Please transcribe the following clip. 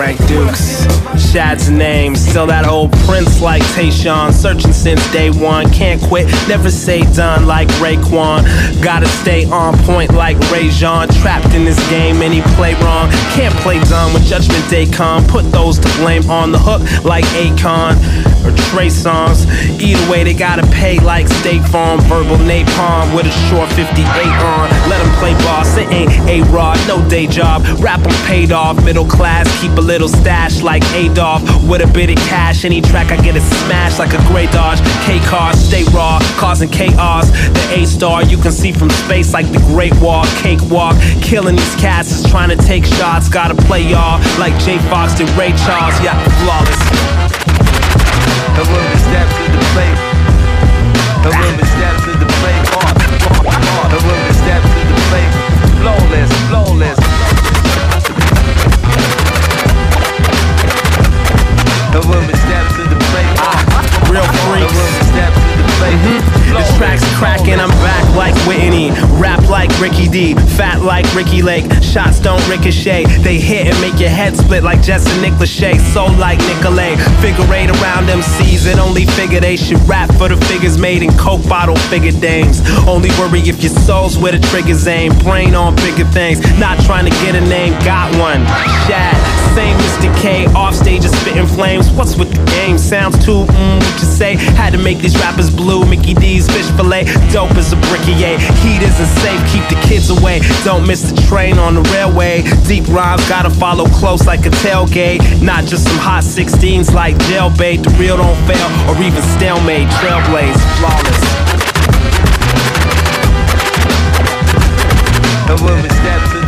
Frank Dukes. Shad's name, still that old Prince like Tayshawn. Searching since day one, can't quit, never say done like Raekwon. Gotta stay on point like Ray Jean. Trapped in this game, any play wrong. Can't play dumb when Judgment Day come. Put those to blame on the hook like Akon or Trey Songz. Either way, they gotta pay like State Farm. Verbal napalm with a short 58 on. Let them play boss, it ain't A-Rod, no day job. Rap them paid off, middle class, keep a little stash like Adolf. With a bit of cash, any track I get it smashed like a gray Dodge. K-car, stay raw, causing chaos. The A-star you can see from space like the Great Wall. Cakewalk, killing these cats is trying to take shots. Gotta play y'all like J Fox did Ray Charles. Yeah, flawless. And when we step to the plate, The track's cracking, I'm back like Whitney. Rap like Ricky D, fat like Ricki Lake. Shots don't ricochet, they hit and make your head split like Jess and Nick Lachey. So like Nicolay, figure eight around MCs and only figure they should rap for the figures made in Coke bottle figure dames. Only worry if your soul's where the trigger's aim. Brain on bigger things, not trying to get a name, got one. Shad, same Mr. K, off stage is spitting flames. What's with the game? Sounds too mm, what you say? Had to make these rappers blue. Mickey D's fish fillet, dope as a bricky A. Heat isn't safe, keep the kids away. Don't miss the train on the railway. Deep rhymes gotta follow close like a tailgate. Not just some hot 16s like jailbait. The real don't fail, or even stalemate. Trailblaze, flawless. step to